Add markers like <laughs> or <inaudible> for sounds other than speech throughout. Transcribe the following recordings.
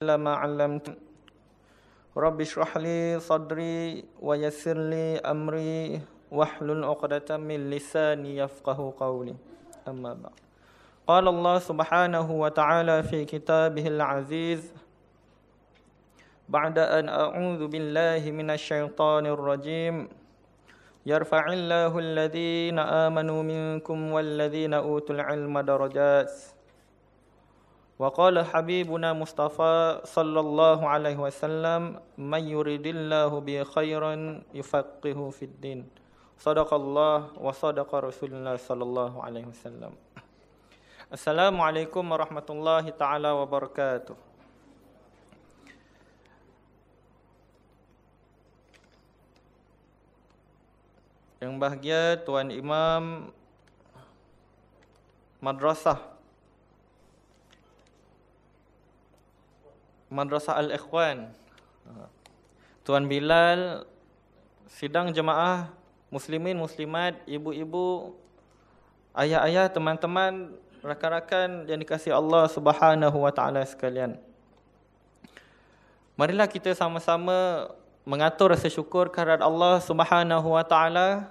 ما علمت. رب اشرح لي صدري ويسر لي أمري واحلل عقدة من لساني يفقه قولي. أما بعد. قال الله سبحانه وتعالى في كتابه العزيز بعد أن أعوذ بالله من الشيطان الرجيم يرفع الله الذين آمنوا منكم والذين أوتوا العلم درجات. وقال حبيبنا مصطفى صلى الله عليه وسلم من يريد الله به خيرا يفقه في الدين صدق الله وصدق رسول الله صلى الله عليه وسلم السلام عليكم ورحمة الله تعالى وبركاته Yang bahagia Tuan Imam Madrasah Madrasah Al-Ikhwan. Tuan Bilal Sidang jemaah Muslimin, Muslimat, Ibu-ibu Ayah-ayah, teman-teman Rakan-rakan yang dikasih Allah Subhanahu Wa Taala sekalian. Marilah kita sama-sama Mengatur rasa syukur kehadirat Allah Subhanahu Wa Taala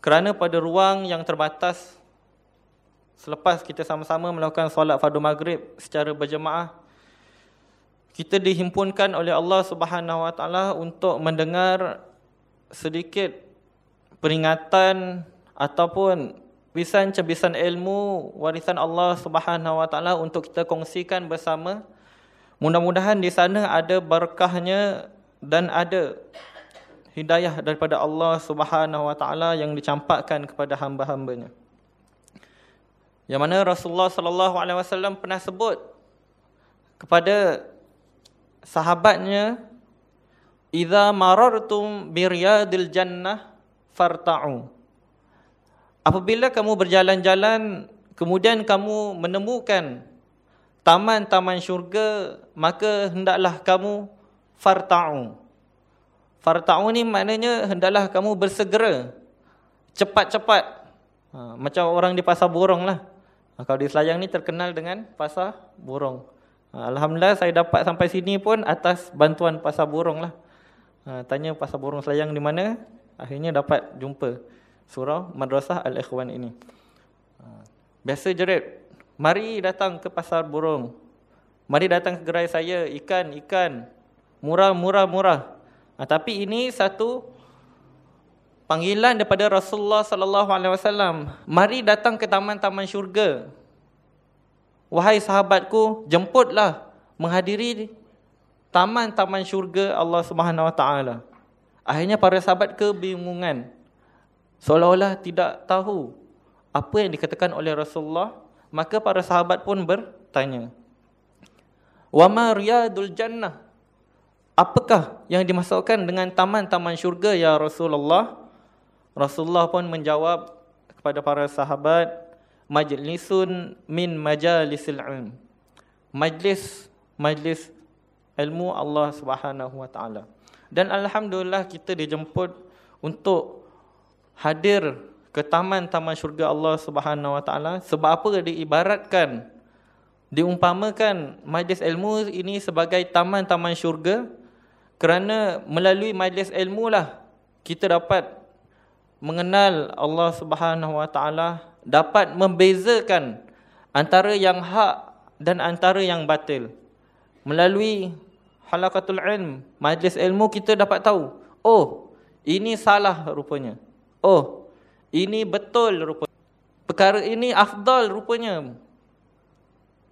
Kerana pada ruang yang terbatas Selepas kita sama-sama melakukan solat fardu maghrib secara berjemaah kita dihimpunkan oleh Allah Subhanahu Wa Taala untuk mendengar sedikit peringatan ataupun pisan-cebisan ilmu warisan Allah Subhanahu Wa Taala untuk kita kongsikan bersama. Mudah-mudahan di sana ada berkahnya dan ada hidayah daripada Allah Subhanahu Wa Taala yang dicampakkan kepada hamba-hambanya. Yang mana Rasulullah Sallallahu Alaihi Wasallam pernah sebut kepada sahabatnya idza marartum biryadil jannah farta'u. Apabila kamu berjalan-jalan kemudian kamu menemukan taman-taman syurga maka hendaklah kamu farta'u. Farta'u ni maknanya hendaklah kamu bersegera cepat-cepat. Ha, macam orang di pasar burung lah. Ha, kalau di Selayang ni terkenal dengan pasar burung Alhamdulillah saya dapat sampai sini pun atas bantuan pasar burung lah. Ha, tanya pasar burung selayang di mana, akhirnya dapat jumpa surau Madrasah Al-Ikhwan ini. Ha, biasa jerit, mari datang ke pasar burung. Mari datang ke gerai saya, ikan, ikan. Murah, murah, murah. Ha, tapi ini satu panggilan daripada Rasulullah sallallahu alaihi wasallam. Mari datang ke taman-taman syurga. Wahai sahabatku, jemputlah menghadiri taman-taman syurga Allah Subhanahu Wa Taala. Akhirnya para sahabat kebingungan. Seolah-olah tidak tahu apa yang dikatakan oleh Rasulullah, maka para sahabat pun bertanya. Wa ma riyadul jannah? Apakah yang dimasukkan dengan taman-taman syurga ya Rasulullah? Rasulullah pun menjawab kepada para sahabat, majlisun min majalisil ilm. Majlis majlis ilmu Allah Subhanahu wa taala. Dan alhamdulillah kita dijemput untuk hadir ke taman-taman syurga Allah Subhanahu wa taala sebab apa diibaratkan diumpamakan majlis ilmu ini sebagai taman-taman syurga kerana melalui majlis ilmu lah kita dapat mengenal Allah Subhanahu wa taala dapat membezakan antara yang hak dan antara yang batil. Melalui halakatul ilm, majlis ilmu kita dapat tahu, oh, ini salah rupanya. Oh, ini betul rupanya. Perkara ini afdal rupanya.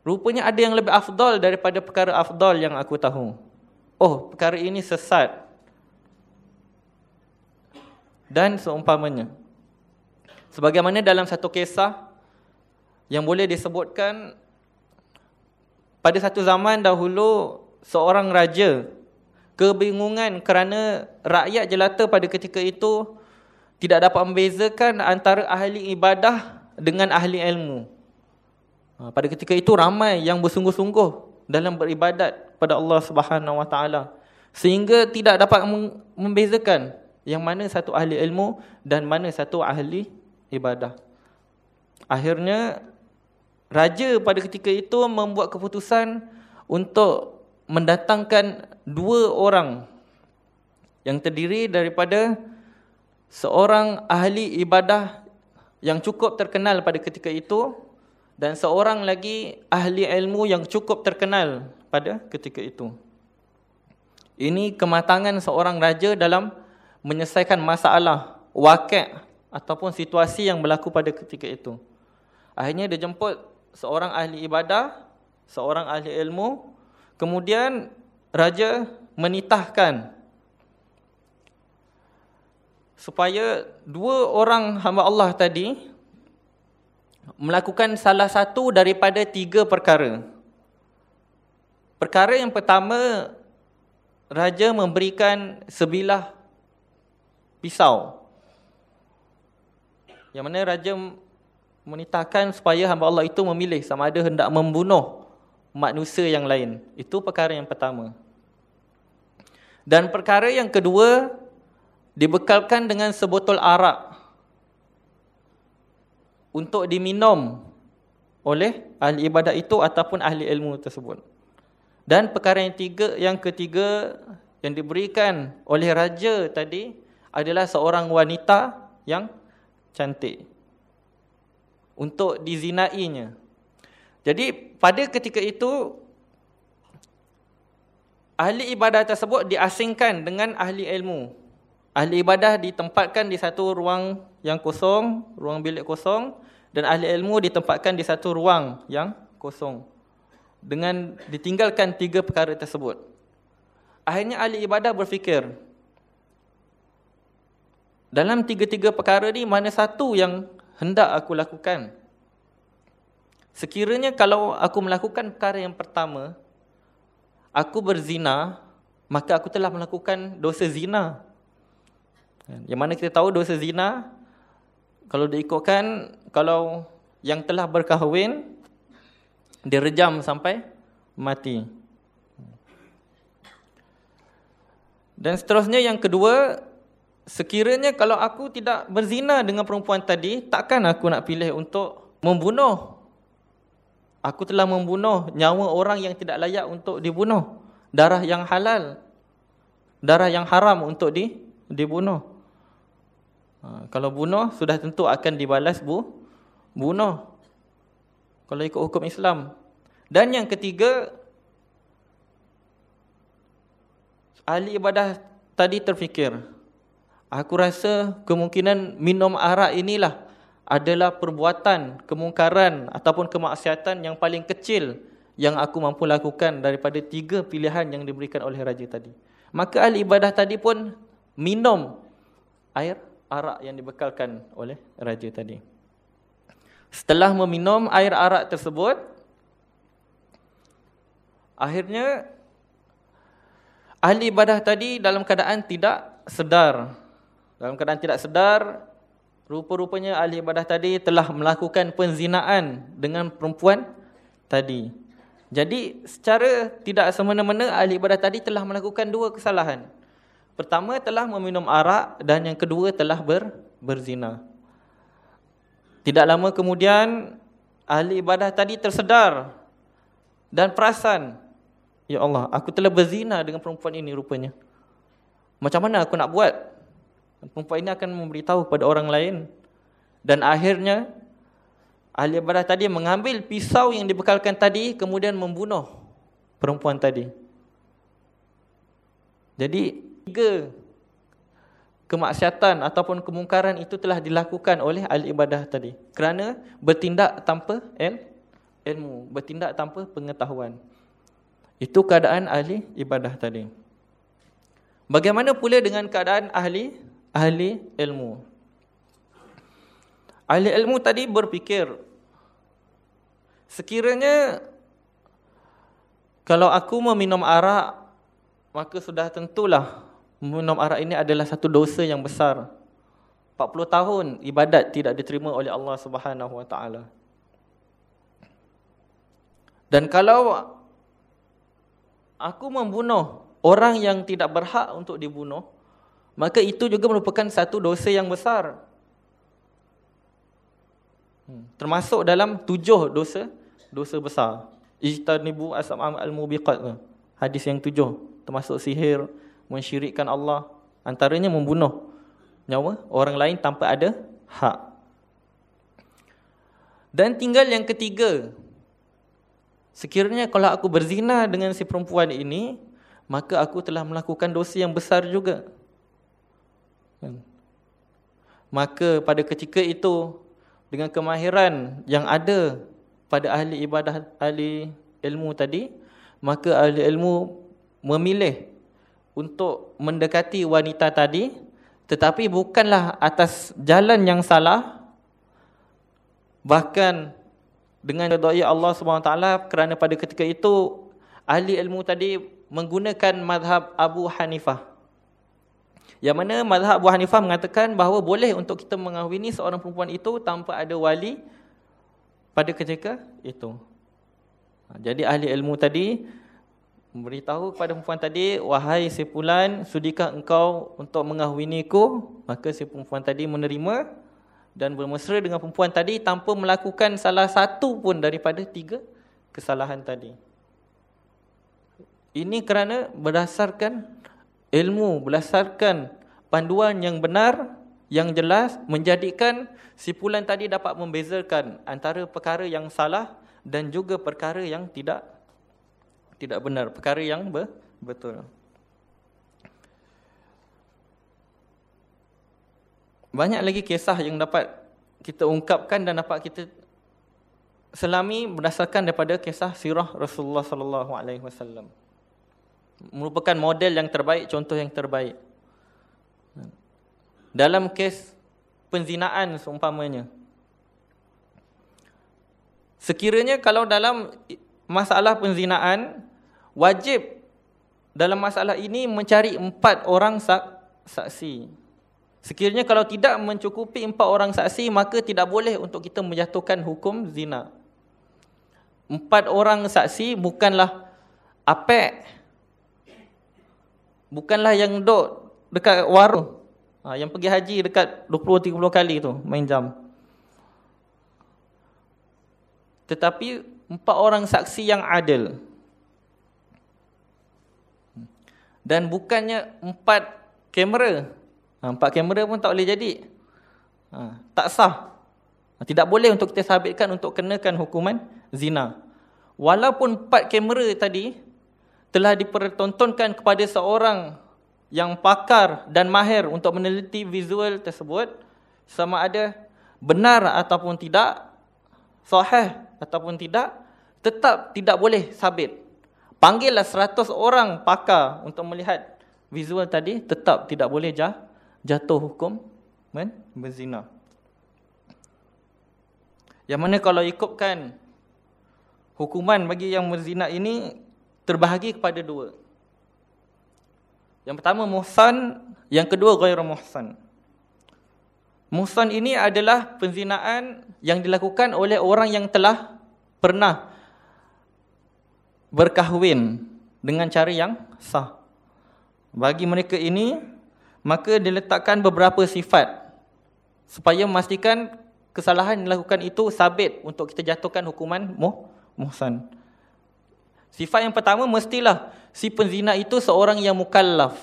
Rupanya ada yang lebih afdal daripada perkara afdal yang aku tahu. Oh, perkara ini sesat. Dan seumpamanya. Sebagaimana dalam satu kisah yang boleh disebutkan pada satu zaman dahulu seorang raja kebingungan kerana rakyat jelata pada ketika itu tidak dapat membezakan antara ahli ibadah dengan ahli ilmu. Ha, pada ketika itu ramai yang bersungguh-sungguh dalam beribadat pada Allah Subhanahu Wa Taala sehingga tidak dapat membezakan yang mana satu ahli ilmu dan mana satu ahli ibadah. Akhirnya raja pada ketika itu membuat keputusan untuk mendatangkan dua orang yang terdiri daripada seorang ahli ibadah yang cukup terkenal pada ketika itu dan seorang lagi ahli ilmu yang cukup terkenal pada ketika itu. Ini kematangan seorang raja dalam menyelesaikan masalah wakil ataupun situasi yang berlaku pada ketika itu. Akhirnya dia jemput seorang ahli ibadah, seorang ahli ilmu, kemudian raja menitahkan supaya dua orang hamba Allah tadi melakukan salah satu daripada tiga perkara. Perkara yang pertama, raja memberikan sebilah pisau. Yang mana raja menitahkan supaya hamba Allah itu memilih sama ada hendak membunuh manusia yang lain. Itu perkara yang pertama. Dan perkara yang kedua, dibekalkan dengan sebotol arak untuk diminum oleh ahli ibadat itu ataupun ahli ilmu tersebut. Dan perkara yang tiga, yang ketiga yang diberikan oleh raja tadi adalah seorang wanita yang cantik untuk dizinainya. Jadi pada ketika itu ahli ibadah tersebut diasingkan dengan ahli ilmu Ahli ibadah ditempatkan di satu ruang yang kosong, ruang bilik kosong dan ahli ilmu ditempatkan di satu ruang yang kosong. Dengan ditinggalkan tiga perkara tersebut. Akhirnya ahli ibadah berfikir, dalam tiga-tiga perkara ni mana satu yang hendak aku lakukan? Sekiranya kalau aku melakukan perkara yang pertama, aku berzina, maka aku telah melakukan dosa zina. Yang mana kita tahu dosa zina kalau diikutkan kalau yang telah berkahwin direjam sampai mati. Dan seterusnya yang kedua, sekiranya kalau aku tidak berzina dengan perempuan tadi, takkan aku nak pilih untuk membunuh. Aku telah membunuh nyawa orang yang tidak layak untuk dibunuh. Darah yang halal. Darah yang haram untuk di, dibunuh. Ha, kalau bunuh sudah tentu akan dibalas bu bunuh. Kalau ikut hukum Islam. Dan yang ketiga ahli ibadah tadi terfikir aku rasa kemungkinan minum arak inilah adalah perbuatan kemungkaran ataupun kemaksiatan yang paling kecil yang aku mampu lakukan daripada tiga pilihan yang diberikan oleh raja tadi. Maka ahli ibadah tadi pun minum air arak yang dibekalkan oleh raja tadi. Setelah meminum air arak tersebut, akhirnya ahli ibadah tadi dalam keadaan tidak sedar. Dalam keadaan tidak sedar, rupa-rupanya ahli ibadah tadi telah melakukan penzinaan dengan perempuan tadi. Jadi secara tidak semena-mena ahli ibadah tadi telah melakukan dua kesalahan. Pertama telah meminum arak dan yang kedua telah ber, berzina. Tidak lama kemudian ahli ibadah tadi tersedar dan perasan, ya Allah, aku telah berzina dengan perempuan ini rupanya. Macam mana aku nak buat? Perempuan ini akan memberitahu kepada orang lain. Dan akhirnya ahli ibadah tadi mengambil pisau yang dibekalkan tadi kemudian membunuh perempuan tadi. Jadi tiga kemaksiatan ataupun kemungkaran itu telah dilakukan oleh ahli ibadah tadi kerana bertindak tanpa il, ilmu bertindak tanpa pengetahuan itu keadaan ahli ibadah tadi bagaimana pula dengan keadaan ahli ahli ilmu ahli ilmu tadi berfikir sekiranya kalau aku meminum arak maka sudah tentulah minum arak ini adalah satu dosa yang besar. 40 tahun ibadat tidak diterima oleh Allah Subhanahu Wa Taala. Dan kalau aku membunuh orang yang tidak berhak untuk dibunuh, maka itu juga merupakan satu dosa yang besar. Hmm, termasuk dalam tujuh dosa dosa besar. Ijtanibu asam al-mubiqat. hadis yang tujuh. Termasuk sihir, mensyirikkan Allah. Antaranya membunuh nyawa orang lain tanpa ada hak. Dan tinggal yang ketiga. Sekiranya kalau aku berzina dengan si perempuan ini, maka aku telah melakukan dosa yang besar juga. Kan? Maka pada ketika itu, dengan kemahiran yang ada pada ahli ibadah, ahli ilmu tadi, maka ahli ilmu memilih untuk mendekati wanita tadi, tetapi bukanlah atas jalan yang salah, Bahkan dengan doa Allah SWT kerana pada ketika itu ahli ilmu tadi menggunakan madhab Abu Hanifah. Yang mana madhab Abu Hanifah mengatakan bahawa boleh untuk kita mengahwini seorang perempuan itu tanpa ada wali pada ketika itu. Ha, jadi ahli ilmu tadi memberitahu kepada perempuan tadi, wahai si pulan, sudikah engkau untuk mengahwiniku? Maka si perempuan tadi menerima dan bermesra dengan perempuan tadi tanpa melakukan salah satu pun daripada tiga kesalahan tadi. Ini kerana berdasarkan ilmu, berdasarkan panduan yang benar, yang jelas, menjadikan si pulan tadi dapat membezakan antara perkara yang salah dan juga perkara yang tidak tidak benar, perkara yang betul. banyak lagi kisah yang dapat kita ungkapkan dan dapat kita selami berdasarkan daripada kisah sirah Rasulullah sallallahu alaihi wasallam. Merupakan model yang terbaik, contoh yang terbaik. Dalam kes penzinaan seumpamanya. Sekiranya kalau dalam masalah penzinaan wajib dalam masalah ini mencari empat orang saksi. Sekiranya kalau tidak mencukupi empat orang saksi, maka tidak boleh untuk kita menjatuhkan hukum zina. Empat orang saksi bukanlah apek. Bukanlah yang duduk dekat warung. Ha, yang pergi haji dekat 20-30 kali tu main jam. Tetapi empat orang saksi yang adil. Dan bukannya empat kamera Ha, empat kamera pun tak boleh jadi. Ha, tak sah. Ha, tidak boleh untuk kita sabitkan untuk kenakan hukuman zina. Walaupun empat kamera tadi telah dipertontonkan kepada seorang yang pakar dan mahir untuk meneliti visual tersebut, sama ada benar ataupun tidak, sahih ataupun tidak, tetap tidak boleh sabit. Panggillah seratus orang pakar untuk melihat visual tadi, tetap tidak boleh jah jatuh hukum men berzina. Yang mana kalau ikutkan hukuman bagi yang berzina ini terbahagi kepada dua. Yang pertama muhsan, yang kedua ghairu muhsan. Muhsan ini adalah penzinaan yang dilakukan oleh orang yang telah pernah berkahwin dengan cara yang sah. Bagi mereka ini maka diletakkan beberapa sifat supaya memastikan kesalahan yang dilakukan itu sabit untuk kita jatuhkan hukuman muh, muhsan. Sifat yang pertama mestilah si penzina itu seorang yang mukallaf.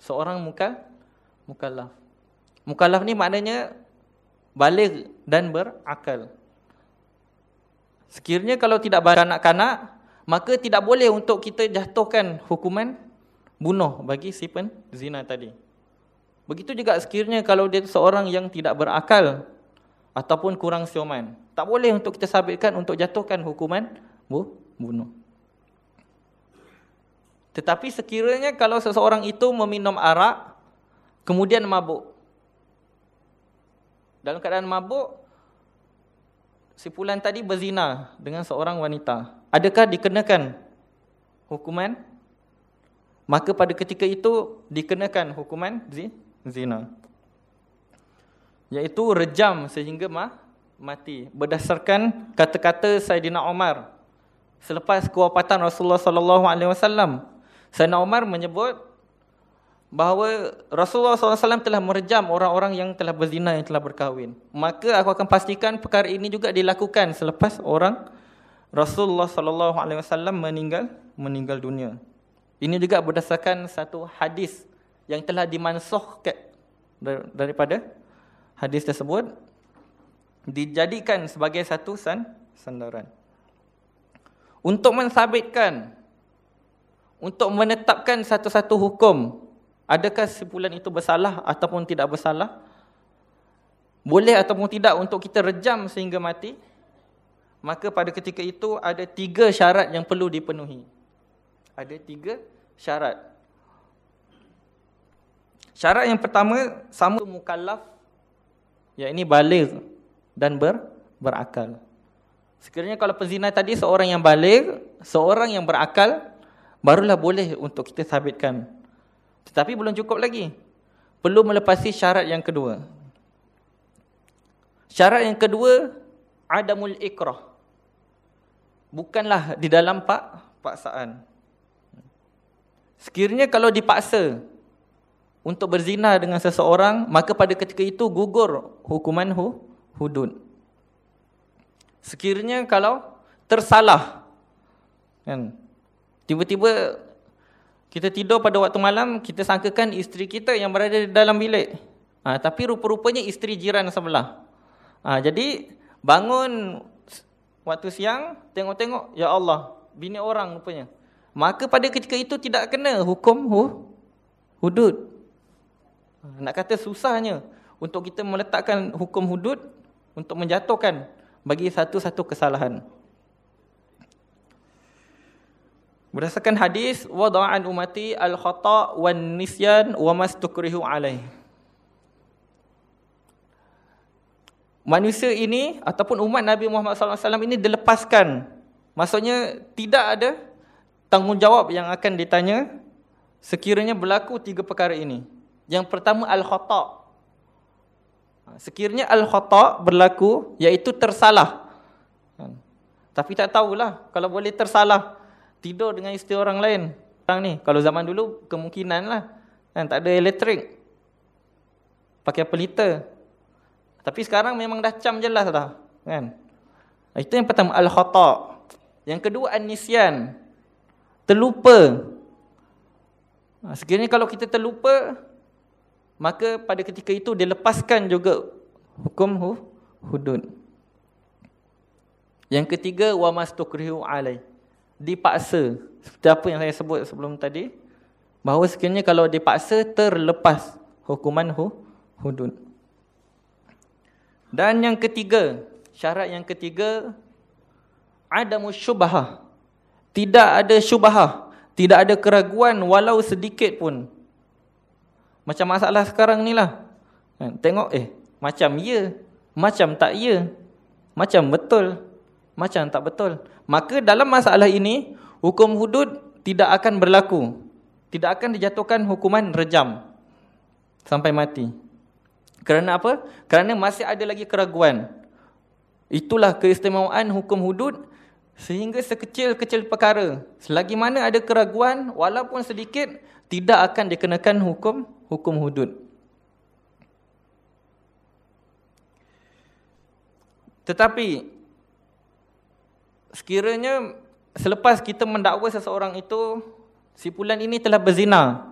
Seorang muka mukallaf. Mukallaf ni maknanya balik dan berakal. Sekiranya kalau tidak beranak-kanak, maka tidak boleh untuk kita jatuhkan hukuman bunuh bagi si penzina tadi. Begitu juga sekiranya kalau dia seorang yang tidak berakal ataupun kurang sioman. Tak boleh untuk kita sabitkan untuk jatuhkan hukuman bu, bunuh. Tetapi sekiranya kalau seseorang itu meminum arak, kemudian mabuk. Dalam keadaan mabuk, si pulan tadi berzina dengan seorang wanita. Adakah dikenakan hukuman? Maka pada ketika itu dikenakan hukuman zina. Iaitu rejam sehingga mah, mati. Berdasarkan kata-kata Sayyidina Umar. Selepas kewafatan Rasulullah sallallahu alaihi wasallam, Sayyidina Umar menyebut bahawa Rasulullah SAW telah merejam orang-orang yang telah berzina yang telah berkahwin. Maka aku akan pastikan perkara ini juga dilakukan selepas orang Rasulullah wasallam meninggal meninggal dunia. Ini juga berdasarkan satu hadis yang telah dimansuhkan daripada hadis tersebut dijadikan sebagai satu san sandaran. Untuk mensabitkan untuk menetapkan satu-satu hukum adakah simpulan itu bersalah ataupun tidak bersalah? Boleh ataupun tidak untuk kita rejam sehingga mati? Maka pada ketika itu ada tiga syarat yang perlu dipenuhi. Ada tiga syarat. Syarat yang pertama sama mukallaf ini baligh dan ber, berakal. Sekiranya kalau penzina tadi seorang yang baligh seorang yang berakal barulah boleh untuk kita sabitkan. Tetapi belum cukup lagi. Perlu melepasi syarat yang kedua. Syarat yang kedua adamul ikrah. Bukanlah di dalam pak paksaan. Sekiranya kalau dipaksa untuk berzina dengan seseorang maka pada ketika itu gugur hukuman hu, hudud. Sekiranya kalau tersalah kan Tiba-tiba kita tidur pada waktu malam, kita sangkakan isteri kita yang berada di dalam bilik. Ha, tapi rupa-rupanya isteri jiran sebelah. Ha, jadi bangun waktu siang, tengok-tengok, Ya Allah, bini orang rupanya. Maka pada ketika itu tidak kena hukum hu, hudud. Ha, nak kata susahnya untuk kita meletakkan hukum hudud untuk menjatuhkan bagi satu-satu kesalahan. Berdasarkan hadis wada'an umati al-khata' wan nisyan wa mastukrihu alaih. Manusia ini ataupun umat Nabi Muhammad SAW ini dilepaskan. Maksudnya tidak ada tanggungjawab yang akan ditanya sekiranya berlaku tiga perkara ini. Yang pertama al-khata'. Sekiranya al-khata' berlaku iaitu tersalah. Tapi tak tahulah kalau boleh tersalah tidur dengan isteri orang lain. Sekarang ni, kalau zaman dulu kemungkinan lah. Kan, tak ada elektrik. Pakai pelita. Tapi sekarang memang dah cam jelas dah. Kan? Itu yang pertama, Al-Khata' Yang kedua, An-Nisyan. Terlupa. Sekiranya kalau kita terlupa, maka pada ketika itu dilepaskan juga hukum hu, hudud. Yang ketiga, wa mastukrihu alaih dipaksa. Seperti apa yang saya sebut sebelum tadi? Bahawa sekiranya kalau dipaksa terlepas hukuman hu, hudud. Dan yang ketiga syarat yang ketiga ada syubhah. Tidak ada syubhah tidak ada keraguan walau sedikit pun. Macam masalah sekarang ni lah. Kan, tengok eh macam ya macam tak ya macam betul macam tak betul. Maka dalam masalah ini, hukum hudud tidak akan berlaku. Tidak akan dijatuhkan hukuman rejam sampai mati. Kerana apa? Kerana masih ada lagi keraguan. Itulah keistimewaan hukum hudud sehingga sekecil-kecil perkara. Selagi mana ada keraguan, walaupun sedikit, tidak akan dikenakan hukum hukum hudud. Tetapi sekiranya selepas kita mendakwa seseorang itu si pulan ini telah berzina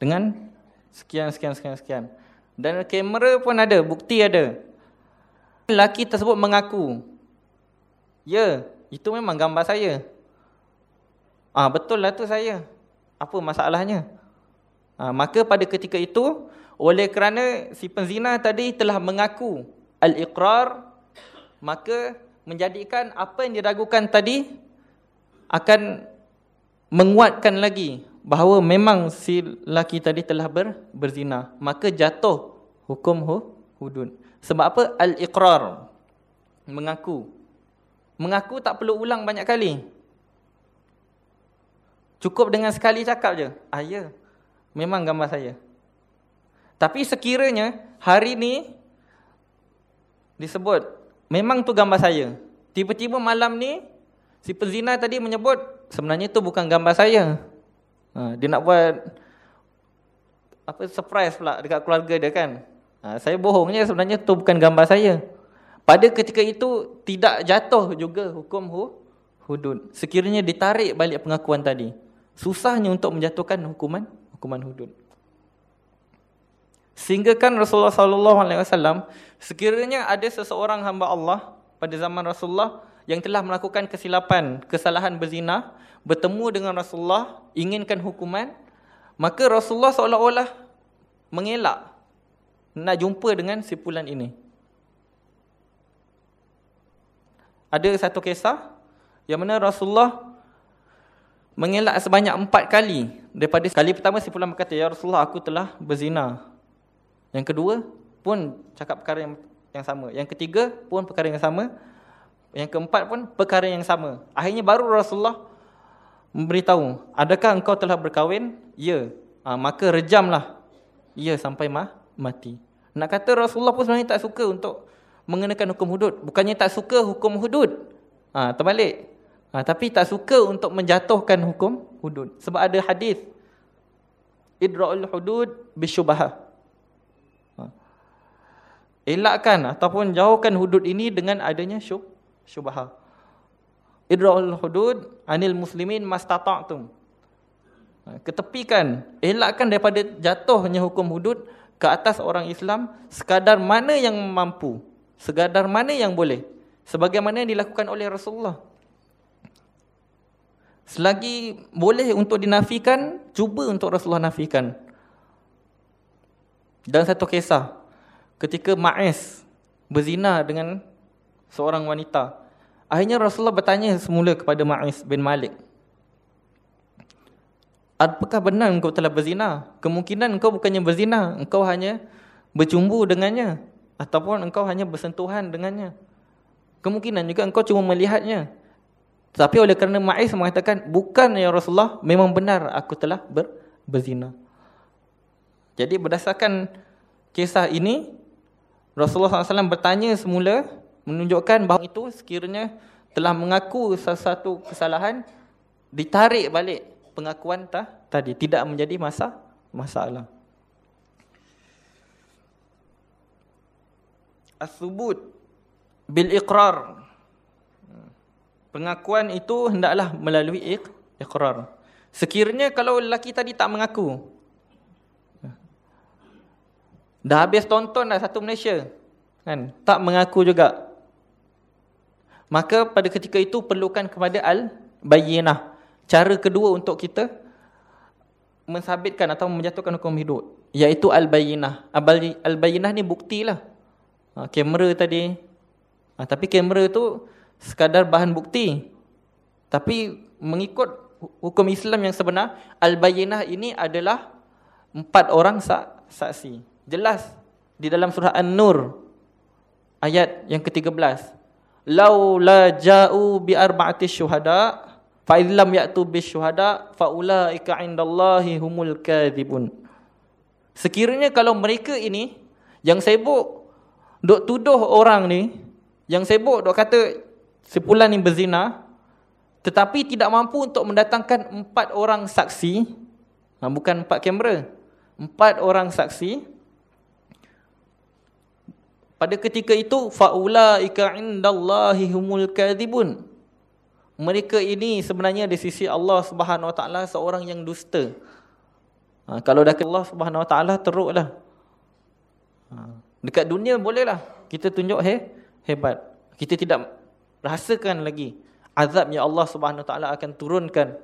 dengan sekian sekian sekian sekian. Dan kamera pun ada bukti ada. Lelaki tersebut mengaku ya itu memang gambar saya. Ah betul lah tu saya. Apa masalahnya? Ah, maka pada ketika itu oleh kerana si penzina tadi telah mengaku al-iqrar maka menjadikan apa yang diragukan tadi akan menguatkan lagi bahawa memang si lelaki tadi telah ber, berzina. Maka jatuh hukum hu, hudud. Sebab apa? Al-iqrar. Mengaku. Mengaku tak perlu ulang banyak kali. Cukup dengan sekali cakap je. Ah ya. Memang gambar saya. Tapi sekiranya hari ni disebut memang tu gambar saya. Tiba-tiba malam ni, si pezina tadi menyebut, sebenarnya tu bukan gambar saya. Ha, dia nak buat apa surprise pula dekat keluarga dia kan. Ha, saya bohongnya sebenarnya tu bukan gambar saya. pada ketika itu tidak jatuh juga hukum hu, hudud. Sekiranya ditarik balik pengakuan tadi. Susahnya untuk menjatuhkan hukuman hukuman hudud. Sehingga kan Rasulullah sallallahu alaihi wasallam sekiranya ada seseorang hamba Allah pada zaman Rasulullah yang telah melakukan kesilapan, kesalahan berzina, bertemu dengan Rasulullah, inginkan hukuman, maka Rasulullah seolah-olah mengelak nak jumpa dengan si pulan ini. Ada satu kisah yang mana Rasulullah mengelak sebanyak empat kali. Daripada kali pertama si pulan berkata, Ya Rasulullah aku telah berzina. Yang kedua pun cakap perkara yang, yang sama. Yang ketiga pun perkara yang sama. Yang keempat pun perkara yang sama. Akhirnya baru Rasulullah memberitahu, adakah engkau telah berkahwin? Ya. Ha, maka rejamlah. Ya sampai mah, mati. Nak kata Rasulullah pun sebenarnya tak suka untuk mengenakan hukum hudud. Bukannya tak suka hukum hudud. Ha, terbalik. Ha, tapi tak suka untuk menjatuhkan hukum hudud. Sebab ada hadis Idra'ul hudud bisyubahah. Elakkan ataupun jauhkan hudud ini dengan adanya syub, syubahah. Idra'ul hudud anil muslimin mastata'tum. Ketepikan, elakkan daripada jatuhnya hukum hudud ke atas orang Islam sekadar mana yang mampu. Sekadar mana yang boleh. Sebagaimana yang dilakukan oleh Rasulullah. Selagi boleh untuk dinafikan, cuba untuk Rasulullah nafikan. Dan satu kisah, ketika Ma'is berzina dengan seorang wanita. Akhirnya Rasulullah bertanya semula kepada Ma'is bin Malik. Apakah benar engkau telah berzina? Kemungkinan engkau bukannya berzina, engkau hanya bercumbu dengannya ataupun engkau hanya bersentuhan dengannya. Kemungkinan juga engkau cuma melihatnya. Tapi oleh kerana Ma'is mengatakan, bukan ya Rasulullah, memang benar aku telah ber, berzina. Jadi berdasarkan kisah ini, Rasulullah SAW bertanya semula, menunjukkan bahawa itu sekiranya telah mengaku sesuatu kesalahan, ditarik balik pengakuan ta, tadi, tidak menjadi masa masalah. as-subut bil iqrar. Pengakuan itu hendaklah melalui iq, iqrar. Sekiranya kalau lelaki tadi tak mengaku. Dah habis tonton dah satu Malaysia. Kan? Tak mengaku juga. Maka pada ketika itu perlukan kepada al-bayyinah. Cara kedua untuk kita mensabitkan atau menjatuhkan hukum hidup. Iaitu al-bayyinah. Al-bayyinah ni buktilah ha, kamera tadi. Ha, tapi kamera tu sekadar bahan bukti. Tapi mengikut hukum Islam yang sebenar, Al-Bayyinah ini adalah empat orang saksi. Jelas di dalam surah An-Nur ayat yang ke-13. Lau la ja'u bi arba'ati syuhada fa idlam ya'tu bi syuhada fa ulaika 'indallahi humul kadzibun. Sekiranya kalau mereka ini yang sibuk dok tuduh orang ni yang sibuk dok kata sepulan ni berzina tetapi tidak mampu untuk mendatangkan empat orang saksi bukan empat kamera empat orang saksi pada ketika itu faulaika indallahi humul kadzibun mereka ini sebenarnya di sisi Allah Subhanahu Wa Taala seorang yang dusta ha, kalau dah Allah Subhanahu Wa Taala teruklah ha. Dekat dunia bolehlah kita tunjuk he, hebat. Kita tidak rasakan lagi azab yang Allah Subhanahu taala akan turunkan.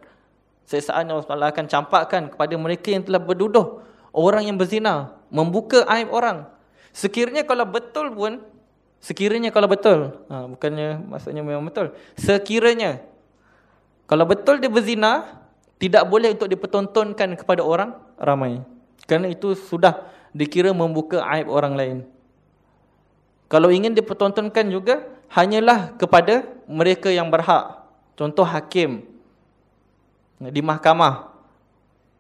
Sesaan Allah Taala akan campakkan kepada mereka yang telah berduduh orang yang berzina, membuka aib orang. Sekiranya kalau betul pun sekiranya kalau betul, ha, bukannya maksudnya memang betul. Sekiranya kalau betul dia berzina, tidak boleh untuk dipertontonkan kepada orang ramai. Kerana itu sudah dikira membuka aib orang lain. Kalau ingin dipertontonkan juga, hanyalah kepada mereka yang berhak. Contoh hakim di mahkamah.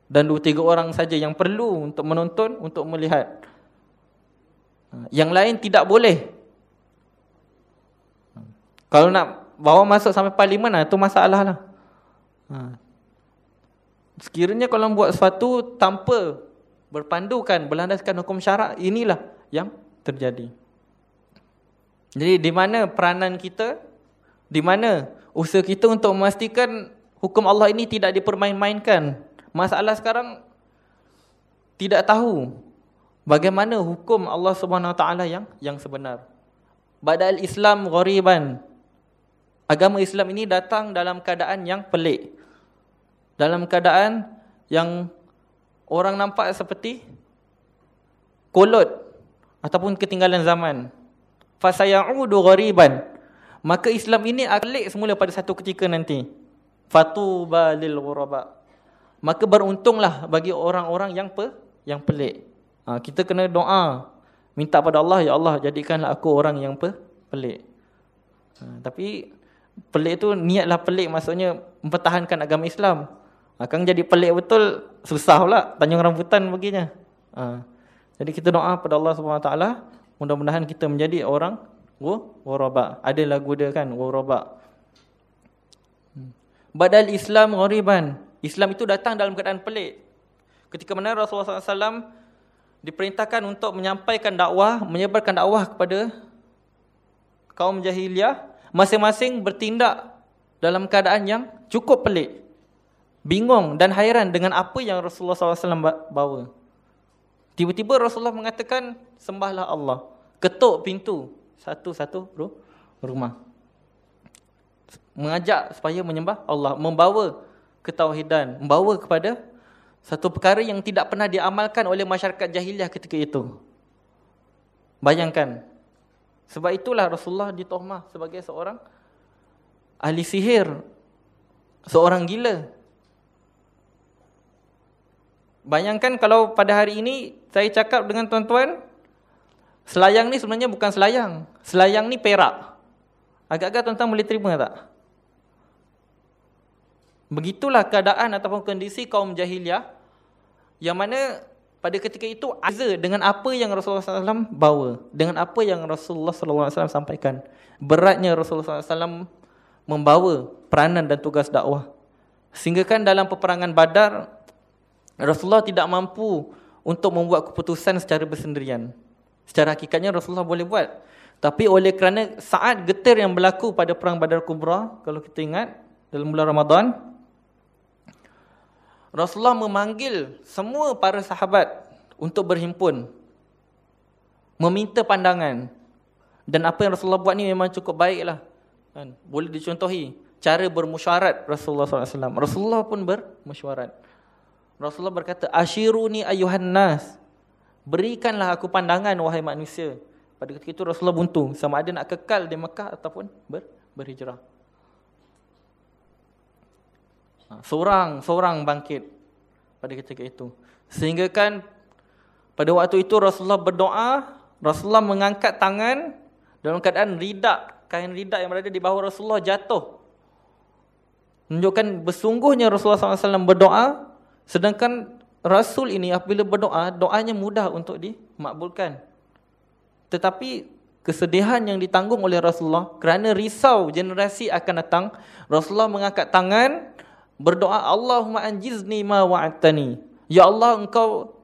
Dan dua tiga orang saja yang perlu untuk menonton, untuk melihat. Yang lain tidak boleh. Kalau nak bawa masuk sampai parlimen, itu masalah lah. Ha. Sekiranya kalau buat sesuatu tanpa berpandukan, berlandaskan hukum syarak, inilah yang terjadi. Jadi di mana peranan kita? Di mana usaha kita untuk memastikan hukum Allah ini tidak dipermain-mainkan? Masalah sekarang tidak tahu bagaimana hukum Allah Subhanahu Wa Taala yang yang sebenar. Badal Islam ghariban. Agama Islam ini datang dalam keadaan yang pelik. Dalam keadaan yang orang nampak seperti kolot ataupun ketinggalan zaman. Fasayaudu ghariban. Maka Islam ini akan pelik semula pada satu ketika nanti. Fatuba lil ghuraba. Maka beruntunglah bagi orang-orang yang pe, yang pelik. Ha, kita kena doa. Minta pada Allah, Ya Allah jadikanlah aku orang yang pe, pelik. Ha, tapi pelik tu niatlah pelik maksudnya mempertahankan agama Islam. Akan ha, jadi pelik betul, susah pula. Tanjung rambutan baginya. Ha, jadi kita doa pada Allah SWT. Mudah-mudahan kita menjadi orang ghuraba. Ada lagu dia kan, ghuraba. Hmm. Badal Islam ghariban. Islam itu datang dalam keadaan pelik. Ketika mana Rasulullah SAW diperintahkan untuk menyampaikan dakwah, menyebarkan dakwah kepada kaum jahiliah, masing-masing bertindak dalam keadaan yang cukup pelik. Bingung dan hairan dengan apa yang Rasulullah SAW bawa. Tiba-tiba Rasulullah mengatakan, sembahlah Allah. Ketuk pintu satu-satu rumah. Mengajak supaya menyembah Allah. Membawa ketauhidan, membawa kepada satu perkara yang tidak pernah diamalkan oleh masyarakat jahiliah ketika itu. Bayangkan. Sebab itulah Rasulullah ditohmah sebagai seorang ahli sihir. Seorang gila. Bayangkan kalau pada hari ini saya cakap dengan tuan-tuan, selayang ni sebenarnya bukan selayang. Selayang ni perak. Agak-agak tuan-tuan boleh terima tak? Begitulah keadaan ataupun kondisi kaum jahiliah yang mana pada ketika itu azza dengan apa yang Rasulullah SAW bawa, dengan apa yang Rasulullah SAW sampaikan. Beratnya Rasulullah SAW membawa peranan dan tugas dakwah. Sehingga kan dalam peperangan badar, Rasulullah tidak mampu untuk membuat keputusan secara bersendirian. Secara hakikatnya Rasulullah boleh buat. Tapi oleh kerana saat getir yang berlaku pada perang badar kubra, kalau kita ingat, dalam bulan Ramadan, Rasulullah memanggil semua para sahabat untuk berhimpun. Meminta pandangan. Dan apa yang Rasulullah buat ni memang cukup baiklah. Kan? Boleh dicontohi. Cara bermusyarat Rasulullah SAW. Rasulullah pun bermusyarat. Rasulullah berkata, Ashiruni ayuhan nas. Berikanlah aku pandangan wahai manusia. Pada ketika itu Rasulullah buntu. Sama ada nak kekal di Mekah ataupun ber, berhijrah. Ha, seorang, seorang bangkit pada ketika itu. Sehingga kan pada waktu itu Rasulullah berdoa, Rasulullah mengangkat tangan dalam keadaan ridak, kain ridak yang berada di bawah Rasulullah jatuh. Menunjukkan bersungguhnya Rasulullah SAW berdoa, sedangkan Rasul ini apabila berdoa, doanya mudah untuk dimakbulkan. Tetapi kesedihan yang ditanggung oleh Rasulullah kerana risau generasi akan datang, Rasulullah mengangkat tangan berdoa Allahumma anjizni ma wa'atani. Ya Allah engkau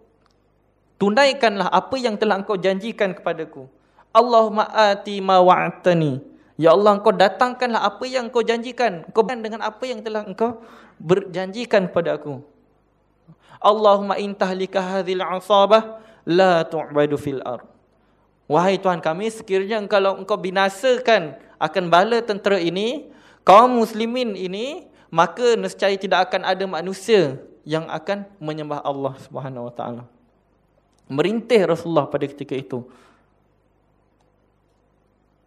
tunaikanlah apa yang telah engkau janjikan kepadaku. Allahumma ati ma wa'atani. Ya Allah engkau datangkanlah apa yang engkau janjikan. Engkau dengan apa yang telah engkau berjanjikan kepada aku. Allahumma intahlika hadhil asabah la tu'badu fil ard. Wahai Tuhan kami, sekiranya kalau engkau binasakan akan bala tentera ini, kaum muslimin ini, maka nescaya tidak akan ada manusia yang akan menyembah Allah Subhanahu Wa Taala. Merintih Rasulullah pada ketika itu.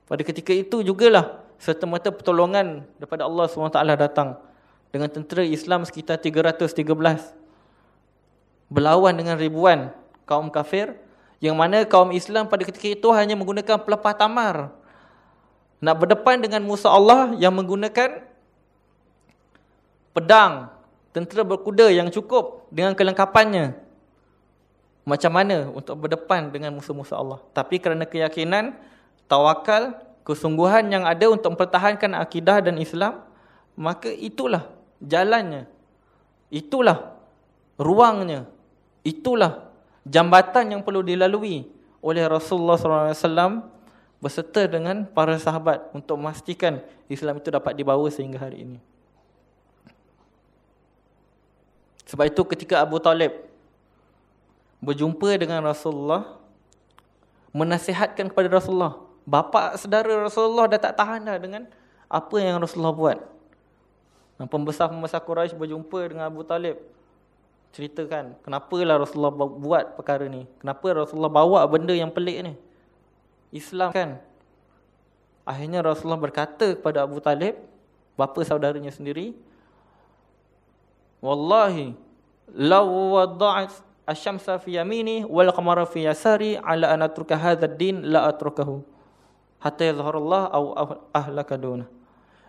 Pada ketika itu jugalah serta-merta pertolongan daripada Allah Subhanahu Wa Taala datang dengan tentera Islam sekitar 313 berlawan dengan ribuan kaum kafir yang mana kaum Islam pada ketika itu hanya menggunakan pelepah tamar nak berdepan dengan musuh Allah yang menggunakan pedang, tentera berkuda yang cukup dengan kelengkapannya. Macam mana untuk berdepan dengan musuh-musuh Allah. Tapi kerana keyakinan, tawakal, kesungguhan yang ada untuk mempertahankan akidah dan Islam, maka itulah jalannya. Itulah ruangnya. Itulah jambatan yang perlu dilalui oleh Rasulullah SAW berserta dengan para sahabat untuk memastikan Islam itu dapat dibawa sehingga hari ini. Sebab itu ketika Abu Talib berjumpa dengan Rasulullah, menasihatkan kepada Rasulullah, bapa saudara Rasulullah dah tak tahan dah dengan apa yang Rasulullah buat. Pembesar-pembesar Quraisy berjumpa dengan Abu Talib, ceritakan kenapalah Rasulullah buat perkara ni, kenapa Rasulullah bawa benda yang pelik ni. Islam kan. Akhirnya Rasulullah berkata kepada Abu Talib, bapa saudaranya sendiri, Wallahi, law wada'at asyamsa fi yamini wal qamara fi yasari ala an atruka hadha ad-din la atrukahu hatta yadhharallah aw ahlaka duna.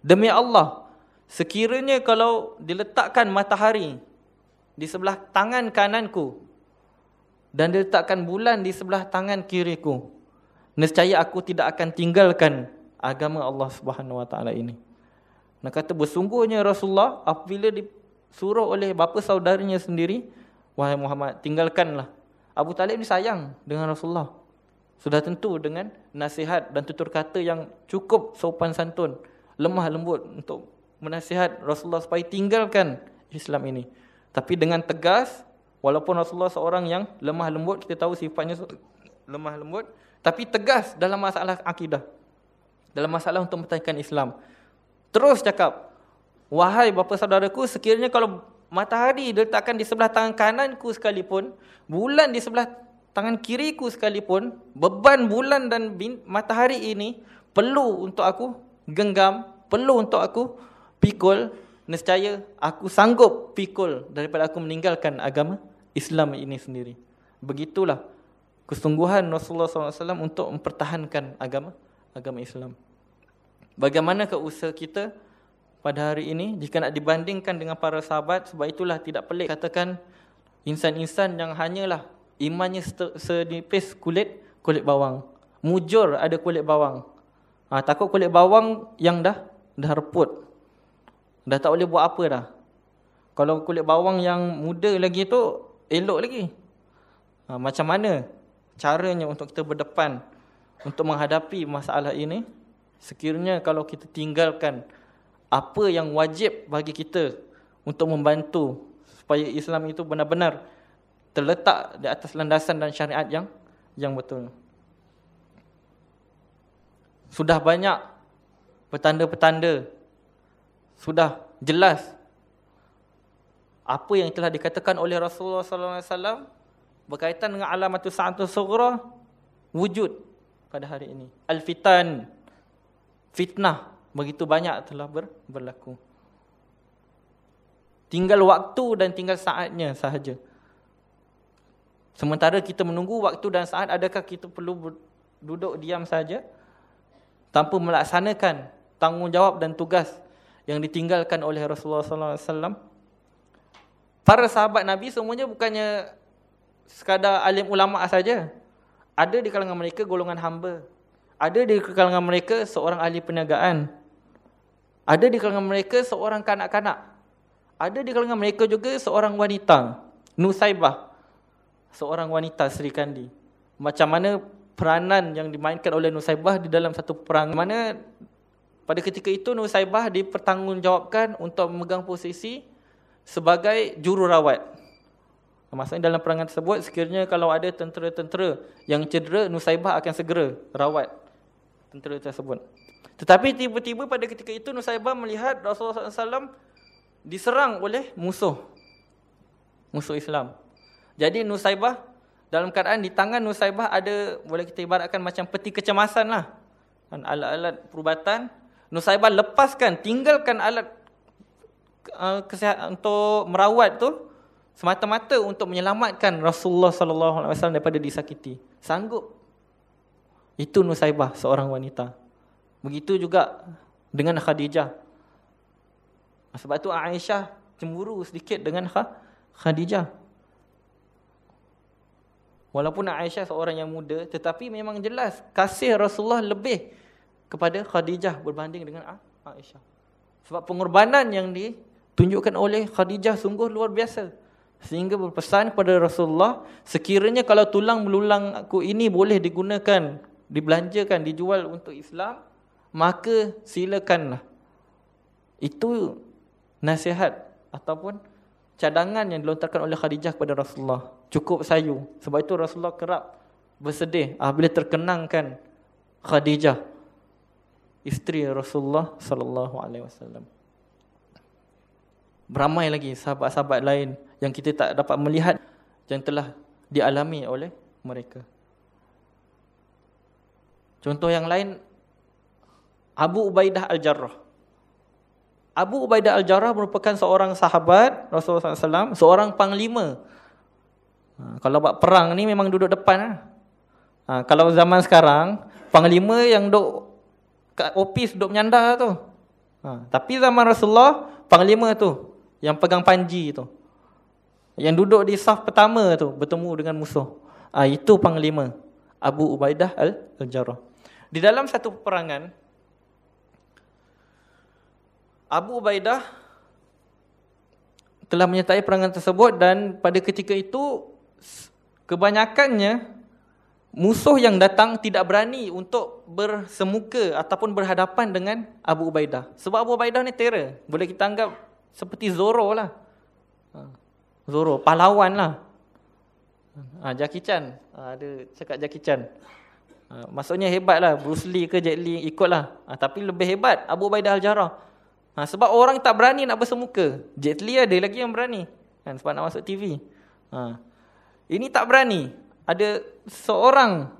Demi Allah, sekiranya kalau diletakkan matahari di sebelah tangan kananku dan diletakkan bulan di sebelah tangan kiriku, nescaya aku tidak akan tinggalkan agama Allah Subhanahu Wa Taala ini. Nak kata bersungguhnya Rasulullah apabila disuruh oleh bapa saudaranya sendiri, wahai Muhammad, tinggalkanlah. Abu Talib ni sayang dengan Rasulullah. Sudah tentu dengan nasihat dan tutur kata yang cukup sopan santun, lemah lembut untuk menasihat Rasulullah supaya tinggalkan Islam ini. Tapi dengan tegas, walaupun Rasulullah seorang yang lemah lembut, kita tahu sifatnya lemah lembut, tapi tegas dalam masalah akidah. Dalam masalah untuk mempertahankan Islam. Terus cakap, wahai bapa saudaraku, sekiranya kalau matahari diletakkan di sebelah tangan kananku sekalipun, bulan di sebelah tangan kiriku sekalipun, beban bulan dan matahari ini perlu untuk aku genggam, perlu untuk aku pikul, nescaya aku sanggup pikul daripada aku meninggalkan agama Islam ini sendiri. Begitulah kesungguhan Rasulullah SAW untuk mempertahankan agama agama Islam. Bagaimana keusaha kita pada hari ini jika nak dibandingkan dengan para sahabat sebab itulah tidak pelik katakan insan-insan yang hanyalah imannya sedipis kulit kulit bawang. Mujur ada kulit bawang. Ha, takut kulit bawang yang dah dah reput. Dah tak boleh buat apa dah. Kalau kulit bawang yang muda lagi tu elok lagi. Ha, macam mana caranya untuk kita berdepan untuk menghadapi masalah ini sekiranya kalau kita tinggalkan apa yang wajib bagi kita untuk membantu supaya Islam itu benar-benar terletak di atas landasan dan syariat yang yang betul. Sudah banyak petanda-petanda sudah jelas apa yang telah dikatakan oleh Rasulullah sallallahu alaihi wasallam berkaitan dengan alamatul sa'atul sughra wujud pada hari ini. Al-fitan fitnah begitu banyak telah ber, berlaku. Tinggal waktu dan tinggal saatnya sahaja. Sementara kita menunggu waktu dan saat adakah kita perlu duduk diam saja tanpa melaksanakan tanggungjawab dan tugas yang ditinggalkan oleh Rasulullah wasallam? Para sahabat Nabi semuanya bukannya sekadar alim ulama saja. Ada di kalangan mereka golongan hamba. Ada di kalangan mereka seorang ahli perniagaan. Ada di kalangan mereka seorang kanak-kanak. Ada di kalangan mereka juga seorang wanita, Nusaibah. Seorang wanita Sri Kandi. Macam mana peranan yang dimainkan oleh Nusaibah di dalam satu perang. Mana pada ketika itu Nusaibah dipertanggungjawabkan untuk memegang posisi sebagai jururawat. Maksudnya dalam perangan tersebut sekiranya kalau ada tentera-tentera yang cedera Nusaibah akan segera rawat tentera tersebut. Tetapi tiba-tiba pada ketika itu Nusaibah melihat Rasulullah SAW diserang oleh musuh. Musuh Islam. Jadi Nusaibah dalam keadaan di tangan Nusaibah ada boleh kita ibaratkan macam peti kecemasan lah. Alat-alat perubatan. Nusaibah lepaskan, tinggalkan alat uh, kesihatan untuk merawat tu semata-mata untuk menyelamatkan Rasulullah sallallahu alaihi wasallam daripada disakiti. Sanggup. Itu Nusaibah seorang wanita. Begitu juga dengan Khadijah. Sebab itu Aisyah cemburu sedikit dengan Khadijah. Walaupun Aisyah seorang yang muda tetapi memang jelas kasih Rasulullah lebih kepada Khadijah berbanding dengan Aisyah. Sebab pengorbanan yang ditunjukkan oleh Khadijah sungguh luar biasa. Sehingga berpesan kepada Rasulullah, sekiranya kalau tulang belulang aku ini boleh digunakan dibelanjakan, dijual untuk Islam, maka silakanlah. Itu nasihat ataupun cadangan yang dilontarkan oleh Khadijah kepada Rasulullah. Cukup sayu. Sebab itu Rasulullah kerap bersedih apabila terkenangkan Khadijah isteri Rasulullah sallallahu alaihi wasallam. Beramai lagi sahabat-sahabat lain yang kita tak dapat melihat yang telah dialami oleh mereka. Contoh yang lain Abu Ubaidah Al-Jarrah. Abu Ubaidah Al-Jarrah merupakan seorang sahabat Rasulullah SAW, seorang panglima. Ha, kalau buat perang ni memang duduk depan lah. Ha, kalau zaman sekarang, panglima yang duduk kat ofis duduk menyandar tu. Ha, tapi zaman Rasulullah, panglima tu yang pegang panji tu. Yang duduk di saf pertama tu bertemu dengan musuh. Ha, itu panglima Abu Ubaidah Al-Jarrah. Di dalam satu peperangan Abu Ubaidah telah menyertai perangan tersebut dan pada ketika itu kebanyakannya musuh yang datang tidak berani untuk bersemuka ataupun berhadapan dengan Abu Ubaidah. Sebab Abu Ubaidah ni terror. Boleh kita anggap seperti Zoro lah. Ha, Zoro, pahlawan lah. Ha, Jackie Chan. Ha, ada cakap Jackie Chan. Ha, maksudnya hebat lah. Bruce Lee ke Jet Li ikutlah. Ha, tapi lebih hebat Abu Ubaidah Al-Jarrah. Ha, sebab orang tak berani nak bersemuka. Jet Li ada lagi yang berani. Kan, sebab nak masuk TV. Ha. Ini tak berani. Ada seorang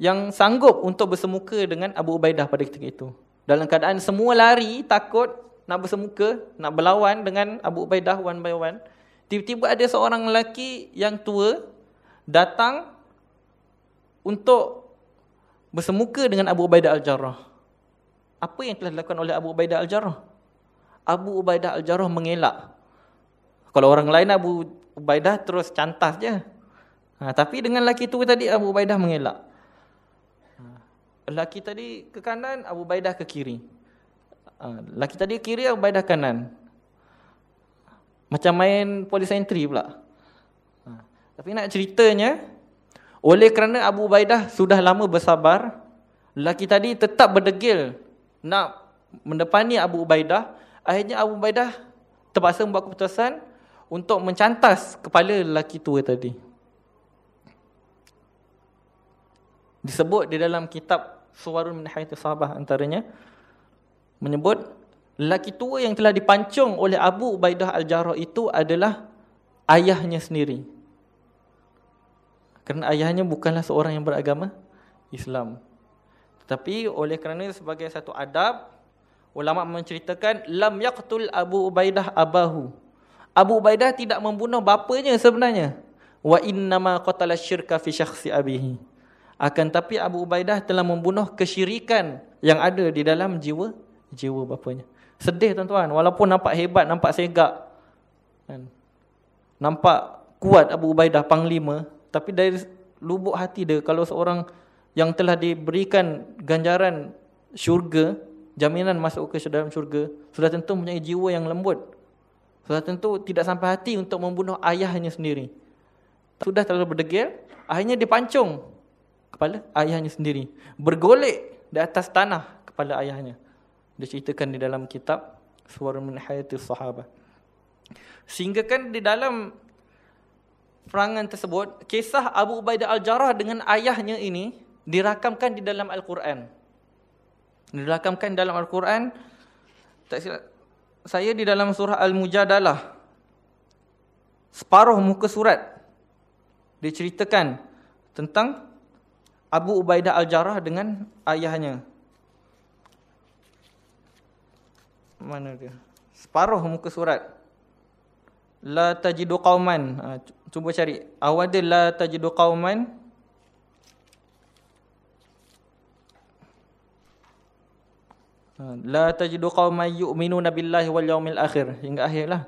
yang sanggup untuk bersemuka dengan Abu Ubaidah pada ketika itu. Dalam keadaan semua lari, takut nak bersemuka, nak berlawan dengan Abu Ubaidah one by one. Tiba-tiba ada seorang lelaki yang tua datang untuk bersemuka dengan Abu Ubaidah Al-Jarrah. Apa yang telah dilakukan oleh Abu Ubaidah Al-Jarrah? Abu Ubaidah Al-Jarrah mengelak. Kalau orang lain Abu Ubaidah terus cantas je. Ha, tapi dengan lelaki tu tadi Abu Ubaidah mengelak. Ha, lelaki tadi ke kanan, Abu Ubaidah ke kiri. Ha, lelaki tadi ke kiri, Abu Ubaidah kanan. Macam main polis entry pula. Ha, tapi nak ceritanya, oleh kerana Abu Ubaidah sudah lama bersabar, lelaki tadi tetap berdegil nak mendepani Abu Ubaidah. Akhirnya Abu Ubaidah terpaksa membuat keputusan untuk mencantas kepala lelaki tua tadi. Disebut di dalam kitab Suwarun min Hayati Sahabah antaranya menyebut lelaki tua yang telah dipancung oleh Abu Ubaidah Al-Jarrah itu adalah ayahnya sendiri. Kerana ayahnya bukanlah seorang yang beragama Islam. Tetapi oleh kerana sebagai satu adab, ulama menceritakan lam yaqtul Abu Ubaidah abahu. Abu Ubaidah tidak membunuh bapanya sebenarnya. Wa innama qatala syirka fi syakhsi abihi. Akan tapi Abu Ubaidah telah membunuh kesyirikan yang ada di dalam jiwa jiwa bapanya. Sedih tuan-tuan, walaupun nampak hebat, nampak segak. Kan? Nampak kuat Abu Ubaidah panglima, tapi dari lubuk hati dia kalau seorang yang telah diberikan ganjaran syurga, jaminan masuk ke dalam syurga, sudah tentu mempunyai jiwa yang lembut. Sudah tentu tidak sampai hati untuk membunuh ayahnya sendiri. Sudah terlalu berdegil, akhirnya dipancung kepala ayahnya sendiri. Bergolek di atas tanah kepala ayahnya. Diceritakan di dalam kitab Suara min Hayatul Sahabah. Sehingga kan di dalam perangan tersebut, kisah Abu Ubaidah Al-Jarrah dengan ayahnya ini dirakamkan di dalam Al-Quran. Dirakamkan di dalam Al-Quran. Saya di dalam surah Al-Mujadalah. Separuh muka surat. Diceritakan tentang Abu Ubaidah Al-Jarrah dengan ayahnya. Mana dia? Separuh muka surat la tajidu qauman ha, cuba cari awad la tajidu qauman la tajidu qauman yu'minuna billahi wal yaumil akhir. Hingga akhirlah.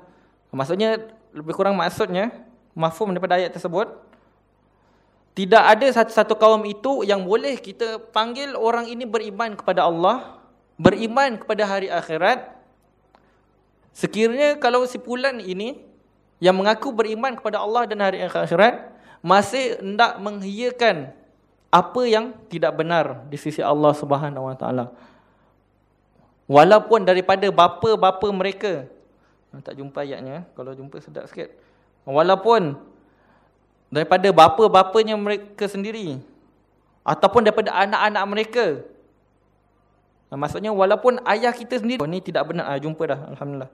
Maksudnya lebih kurang maksudnya mafhum daripada ayat tersebut tidak ada satu-satu kaum itu yang boleh kita panggil orang ini beriman kepada Allah beriman kepada hari akhirat. Sekiranya kalau sipulan ini yang mengaku beriman kepada Allah dan hari akhirat masih hendak menghiakan apa yang tidak benar di sisi Allah Subhanahu Wa Taala. Walaupun daripada bapa-bapa mereka. Tak jumpa ayatnya, kalau jumpa sedap sikit. Walaupun daripada bapa-bapanya mereka sendiri ataupun daripada anak-anak mereka. Maksudnya walaupun ayah kita sendiri oh, ni tidak benar. Ah, jumpa dah alhamdulillah.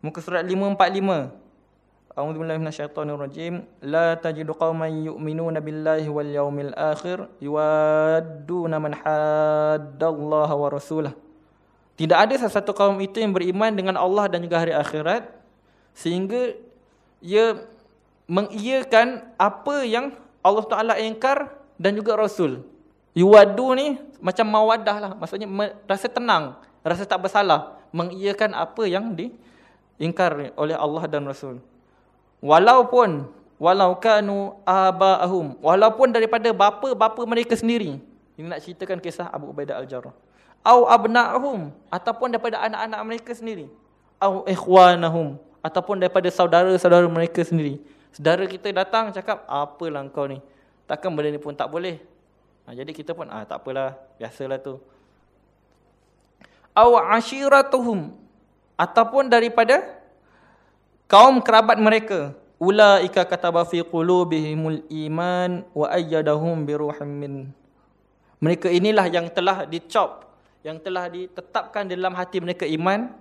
Muka surat 545. A'udzu billahi minasyaitonir rajim. La tajidu qauman yu'minuna billahi wal yawmil akhir yuwadduna man haddallaha wa rasulah. Tidak ada satu kaum itu yang beriman dengan Allah dan juga hari akhirat sehingga ia mengiyakan apa yang Allah Taala ingkar dan juga Rasul. Yuwaddu ni macam mawadah lah. Maksudnya rasa tenang, rasa tak bersalah. Mengiyakan apa yang diingkar oleh Allah dan Rasul. Walaupun walau kanu abaahum walaupun daripada bapa-bapa mereka sendiri. Ini nak ceritakan kisah Abu Ubaidah Al-Jarrah. Au abna'hum ataupun daripada anak-anak mereka sendiri. Au ikhwanahum ataupun daripada saudara-saudara mereka sendiri. Saudara kita datang cakap, "Apalah kau ni? Takkan benda ni pun tak boleh?" Ha, jadi kita pun, "Ah, tak apalah, biasalah tu." Au ashiratuhum ataupun daripada kaum kerabat mereka ulaika kataba fi qulubihimul iman wa ayyadahum bi ruhim min mereka inilah yang telah dicop yang telah ditetapkan dalam hati mereka iman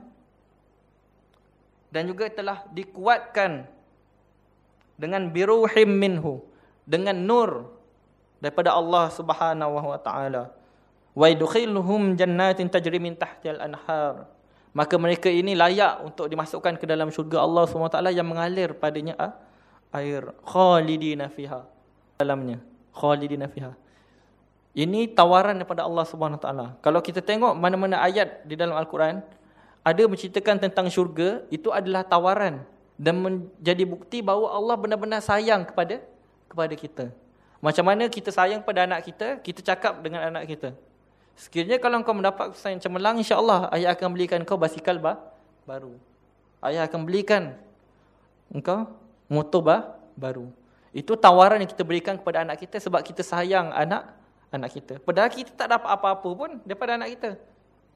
dan juga telah dikuatkan dengan biruhim minhu dengan nur daripada Allah Subhanahu wa taala. Wa yadkhiluhum jannatin tajri min tahtiha al-anhar maka mereka ini layak untuk dimasukkan ke dalam syurga Allah SWT yang mengalir padanya ah, air khalidina fiha dalamnya khalidina fiha ini tawaran daripada Allah Subhanahu taala kalau kita tengok mana-mana ayat di dalam al-Quran ada menceritakan tentang syurga itu adalah tawaran dan menjadi bukti bahawa Allah benar-benar sayang kepada kepada kita macam mana kita sayang pada anak kita kita cakap dengan anak kita Sekiranya kalau kau mendapat kesan yang cemerlang, insyaAllah ayah akan belikan kau basikal bah, baru. Ayah akan belikan engkau motor bah, baru. Itu tawaran yang kita berikan kepada anak kita sebab kita sayang anak anak kita. Padahal kita tak dapat apa-apa pun daripada anak kita.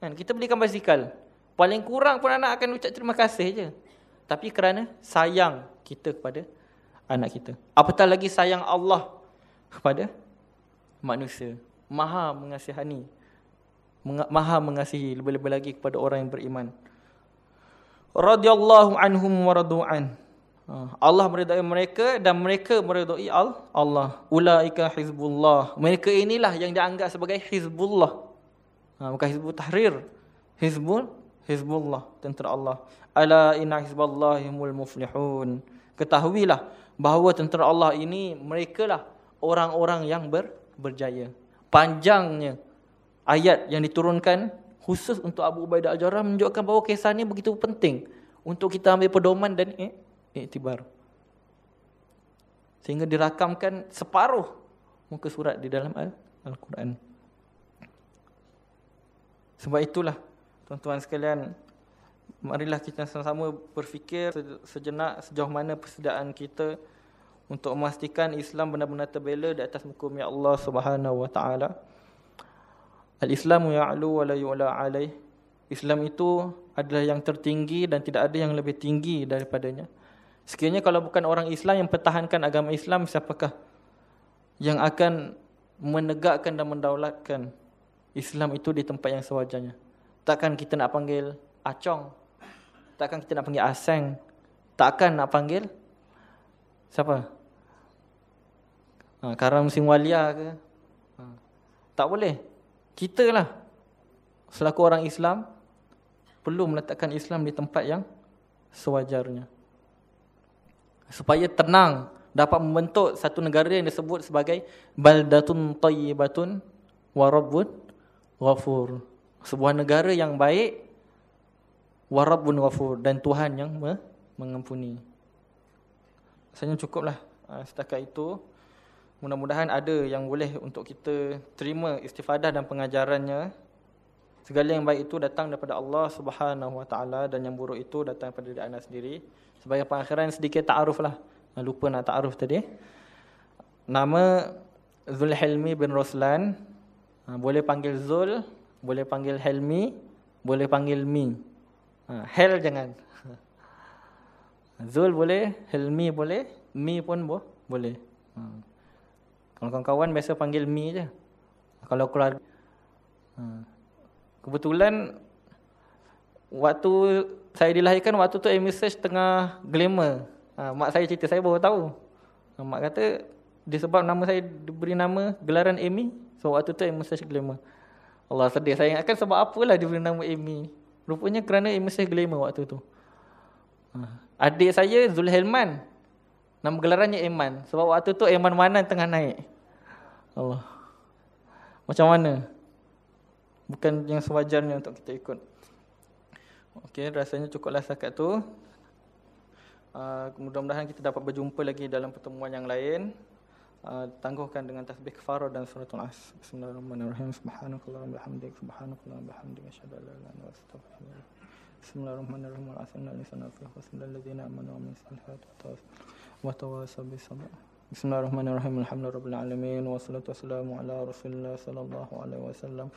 Kan? Kita belikan basikal. Paling kurang pun anak akan ucap terima kasih je. Tapi kerana sayang kita kepada anak kita. Apatah lagi sayang Allah kepada manusia. Maha mengasihani maha mengasihi lebih-lebih lagi kepada orang yang beriman. Radiyallahu anhum wa radu'an. Ha, Allah meridai mereka dan mereka meridai Allah. Ulaika hizbullah. Mereka inilah yang dianggap sebagai hizbullah. Ha, bukan hizbul tahrir. Hizbul hizbullah tentera Allah. Ala inna hizballahimul muflihun. Ketahuilah bahawa tentera Allah ini merekalah orang-orang yang ber, berjaya. Panjangnya ayat yang diturunkan khusus untuk Abu Ubaidah Al-Jarrah menunjukkan bahawa kisah ini begitu penting untuk kita ambil pedoman dan iktibar. Sehingga dirakamkan separuh muka surat di dalam Al-Quran. Sebab itulah tuan-tuan sekalian, marilah kita sama-sama berfikir sejenak sejauh mana persediaan kita untuk memastikan Islam benar-benar terbela di atas muka Allah Subhanahu wa taala. Al-Islamu ya'lu wa la yu'la alaih. Islam itu adalah yang tertinggi dan tidak ada yang lebih tinggi daripadanya. Sekiranya kalau bukan orang Islam yang pertahankan agama Islam, siapakah yang akan menegakkan dan mendaulatkan Islam itu di tempat yang sewajarnya? Takkan kita nak panggil acong? Takkan kita nak panggil aseng? Takkan nak panggil siapa? Ha, karam musim walia ke? Ha, tak boleh kita lah selaku orang Islam perlu meletakkan Islam di tempat yang sewajarnya supaya tenang dapat membentuk satu negara yang disebut sebagai baldatun tayyibatun wa rabbun ghafur. Sebuah negara yang baik wa rabbun ghafur dan Tuhan yang mengampuni. Rasanya cukuplah ah, setakat itu. Mudah-mudahan ada yang boleh untuk kita terima istifadah dan pengajarannya. Segala yang baik itu datang daripada Allah Subhanahu Wa Taala dan yang buruk itu datang daripada diri anda sendiri. Sebagai pengakhiran sedikit ta'aruf lah. Lupa nak ta'aruf tadi. Nama Zulhelmi bin Roslan. Boleh panggil Zul, boleh panggil Helmi, boleh panggil Mi. Hel jangan. <laughs> Zul boleh, Helmi boleh, Mi pun bo boleh. Kalau kawan-kawan biasa panggil Mi je. Kalau keluar ha. Kebetulan waktu saya dilahirkan waktu tu Search tengah glamour. Ha, mak saya cerita saya baru tahu. Ha, mak kata disebab nama saya diberi nama gelaran Amy, so waktu tu Search glamour. Allah sedih saya ingatkan sebab apalah diberi nama Amy. Rupanya kerana Search glamour waktu tu. Ha, adik saya Zulhelman. Nama gelarannya Eman. Sebab waktu tu Eman Manan tengah naik. Allah. Macam mana? Bukan yang sewajarnya untuk kita ikut. Okey, rasanya cukuplah setakat tu. Uh, mudah-mudahan kita dapat berjumpa lagi dalam pertemuan yang lain. Uh, tangguhkan dengan tasbih kafarah dan suratul as. Bismillahirrahmanirrahim. Subhanakallahumma bihamdik, subhanakallahumma bihamdik, asyhadu an la anta astaghfiruka Bismillahirrahmanirrahim. Al-asna lisana fi husnal ladzina amanu wa min salihati wa tawasaw bis sabr. Bismillahirrahmanirrahim. Alhamdulillahirabbil alamin wassalatu wassalamu ala Rasulillah sallallahu alaihi wasallam